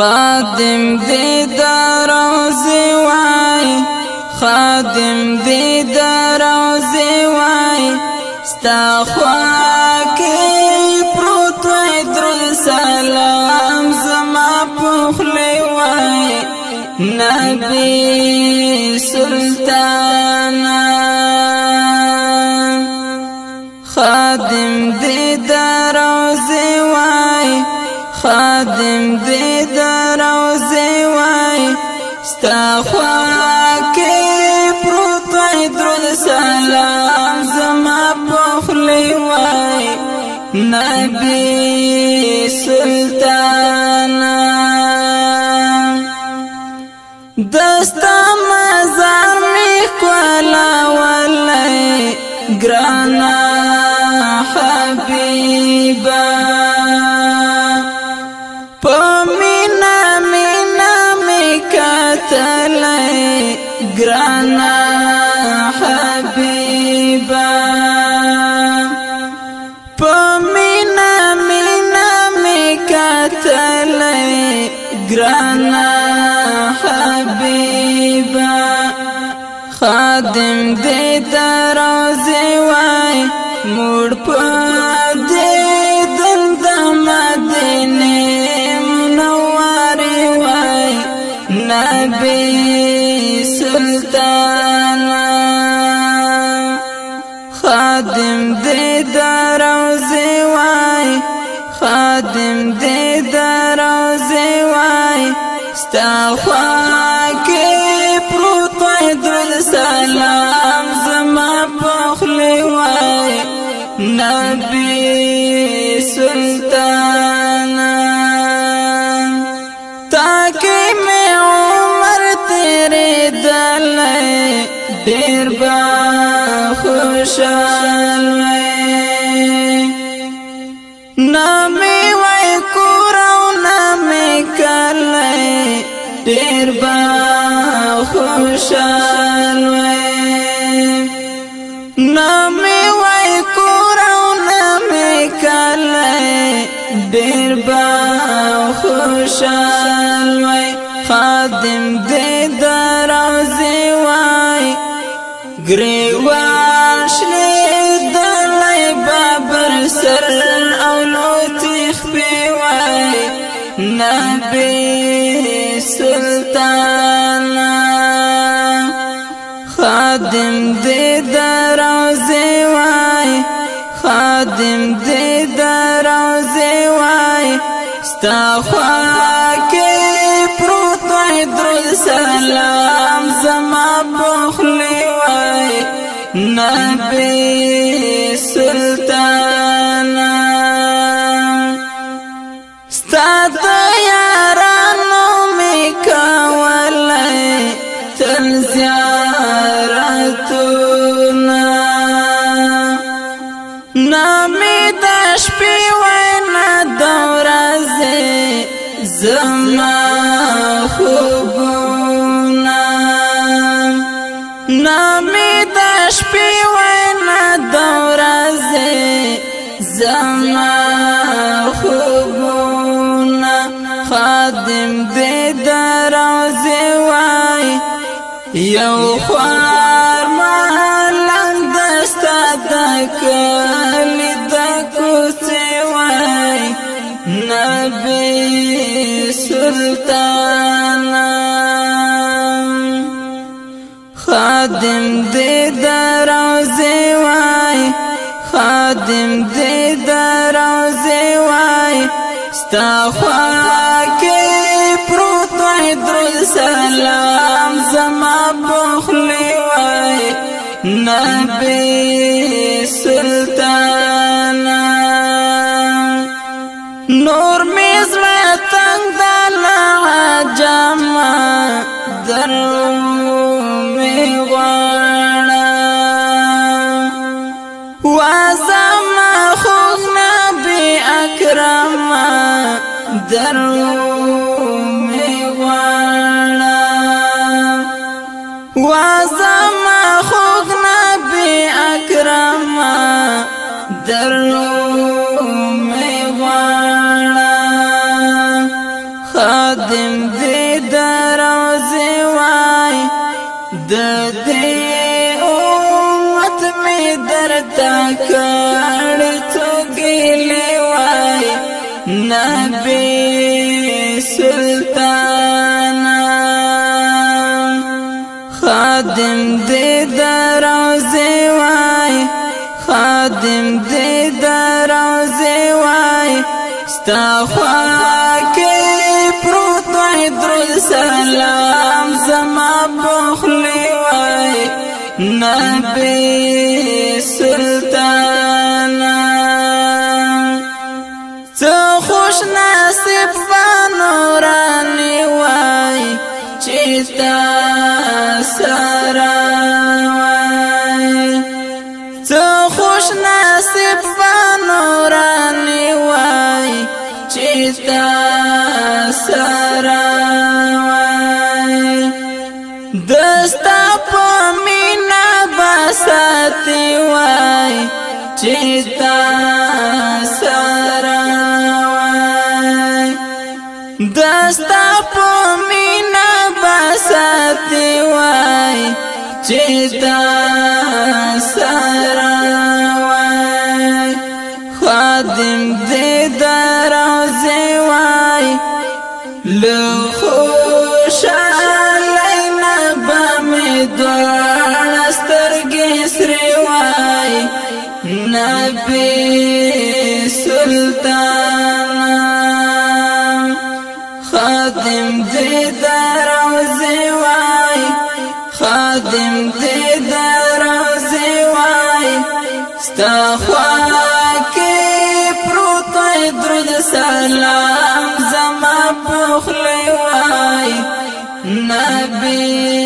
خادم دې دروازه وای خادم دې دروازه وای ستا خوا کې پروت وای درن سلام زما پخله وای نبی سلطان خادم دې دروځي وای ستا خوا کې پروت وای درود سلام زما پخلی وای نبی سلطان دستا مزار می کولا ولای ګرانا حبیبان جانا حبيبا پمینا مینا می کتلې ګرانا حبيبا خادم دې دروازه وای موړ پدې دند مدینه منوره وای نبی سلطان خادم دې دروازه وای خادم دې دروازه وای ستا ډیر با خوشال وې نام وای قرآن مې کله ډیر با خوشال وې خادم دې درازه وای گریوان شنه دلای بابر سر او نو تخبي وای نبي سلام خادم دې دروازه وای خادم دې دروازه وای ستا خوا کې پروت وای درود سلام زما بخلی وای نبی سلطان نامې د شپې وینا د ورځې زما خادم دې دروازه وای خادم دې دروازه وای ستا خوا کې پروت وای درود سلام زما بخلی وای نبی سلطان نور میز تنگ دل عجب درو می غواړه وازم خوګ نبی اکرم درو می غواړه خادم دې دروازه وای د دې امت می درتا کړ څوک لوي نبی استخوا کې پروت در سلام زما بخلی وای نبی سلطان خوش نصیب بانو رانی وای چیتا سرا وای دستا په مینا بساتی وای چیتا سرا وای دستا په مینا بساتی وای چیتا سرا خادم دې درځي وای لو خوشاله نه به دعا سترګې وای نبی سلطان خادم دې درځي وای خادم دې درځي وای ستا خلای وای نبی